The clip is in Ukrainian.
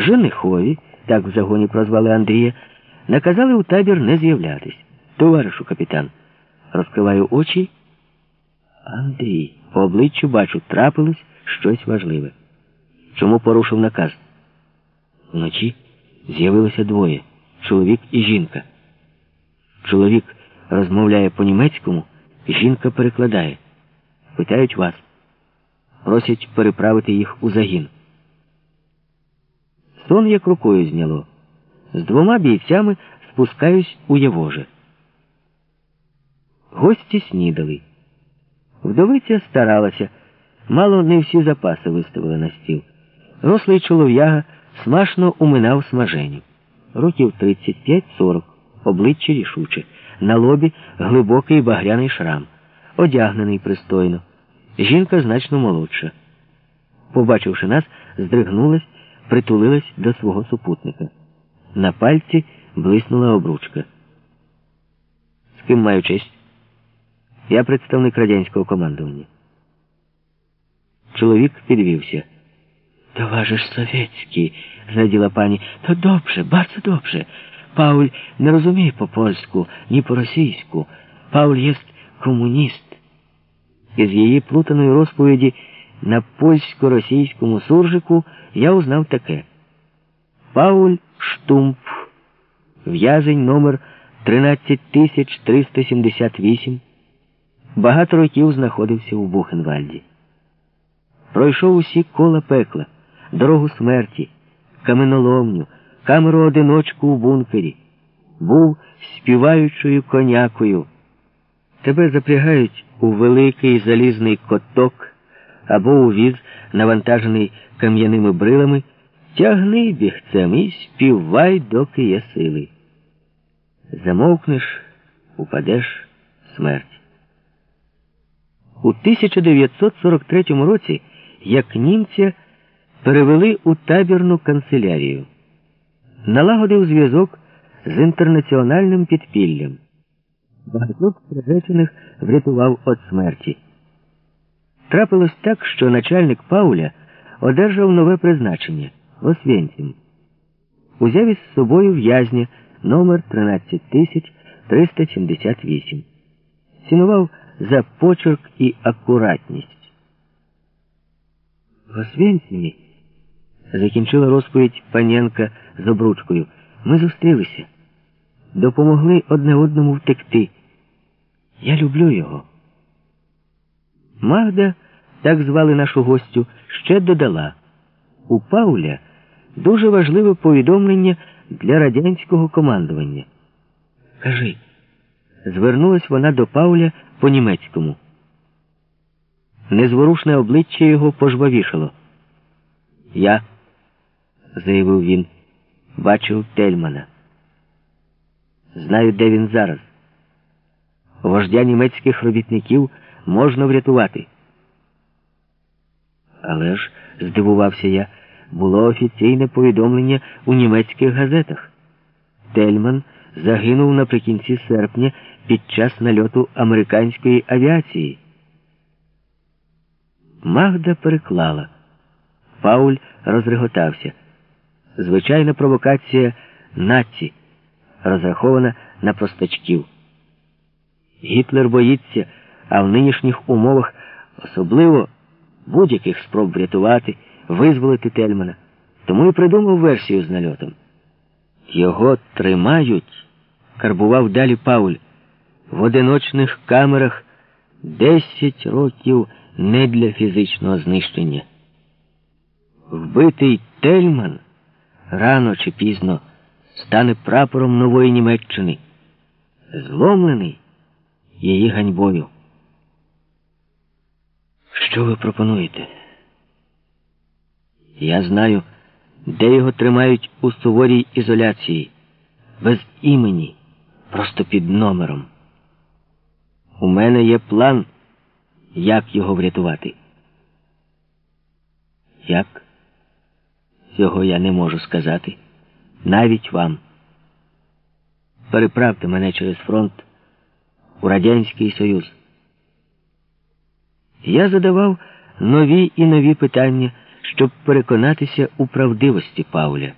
женихові, так в загоні прозвали Андрія, наказали у табір не з'являтись. Товаришу капітан, розкриваю очі. Андрій, по обличчю бачу, трапилось щось важливе. Чому порушив наказ? Вночі з'явилося двоє чоловік і жінка. Чоловік розмовляє по-німецькому, жінка перекладає. Питають вас. Просять переправити їх у загін. Сон як рукою зняло. З двома бійцями спускаюсь у Євоже. Гості снідали. Вдовиця старалася, мало не всі запаси виставили на стіл. Рослий чолов'яга смашно уминав смаженю. Років 35-40, обличчя рішуче, на лобі глибокий багряний шрам, одягнений пристойно. Жінка значно молодша. Побачивши нас, здригнулась, притулилась до свого супутника. На пальці блиснула обручка. З ким маю честь? Я представник радянського командування. Чоловік підвівся. Товариш Советський, зраділа пані, то добре, bardzo добре. Пауль не розуміє по польську, ні по російську. Пауль є комуніст. Із її плутаної розповіді на польсько-російському суржику я узнав таке. Пауль Штумп, в'язень номер 13378, багато років знаходився у Бухенвальді. Пройшов усі кола пекла, дорогу смерті, каменоломню, камеру одиночку у бункері, був співаючою конякою. Тебе запрягають у великий залізний коток або у віз, навантажений кам'яними брилами, тягни бігцем і співай, доки є сили. Замовкнеш, упадеш смерть. У 1943 році як німця перевели у табірну канцелярію. Налагодив зв'язок з інтернаціональним підпіллям. Багатьох приречених врятував від смерті. Трапилось так, що начальник Пауля одержав нове призначення Освєнцім. Узяв із собою в'язня номер 13378. Цінував за почерк і акуратність. В Освєнцімі закінчила розповідь паненка з обручкою. Ми зустрілися, допомогли одне одному втекти. Я люблю його. Магда, так звали нашу гостю, ще додала. У Пауля дуже важливе повідомлення для радянського командування. Кажи, звернулась вона до Пауля по-німецькому. Незворушне обличчя його пожвавішало. Я, заявив він, бачив Тельмана. Знаю, де він зараз. Вождя німецьких робітників можна врятувати. Але ж, здивувався я, було офіційне повідомлення у німецьких газетах. Тельман загинув наприкінці серпня під час нальоту американської авіації. Магда переклала. Пауль розреготався. Звичайна провокація наці, розрахована на простачків. Гітлер боїться, а в нинішніх умовах особливо будь-яких спроб врятувати, визволити Тельмана. Тому і придумав версію з нальотом. Його тримають, карбував далі Пауль, в одиночних камерах десять років не для фізичного знищення. Вбитий Тельман рано чи пізно стане прапором нової Німеччини, зломлений її ганьбою. Що ви пропонуєте? Я знаю, де його тримають у суворій ізоляції, без імені, просто під номером. У мене є план, як його врятувати. Як? Цього я не можу сказати, навіть вам. Переправте мене через фронт у Радянський Союз. Я задавав нові і нові питання щоб переконатися у правдивості Павля.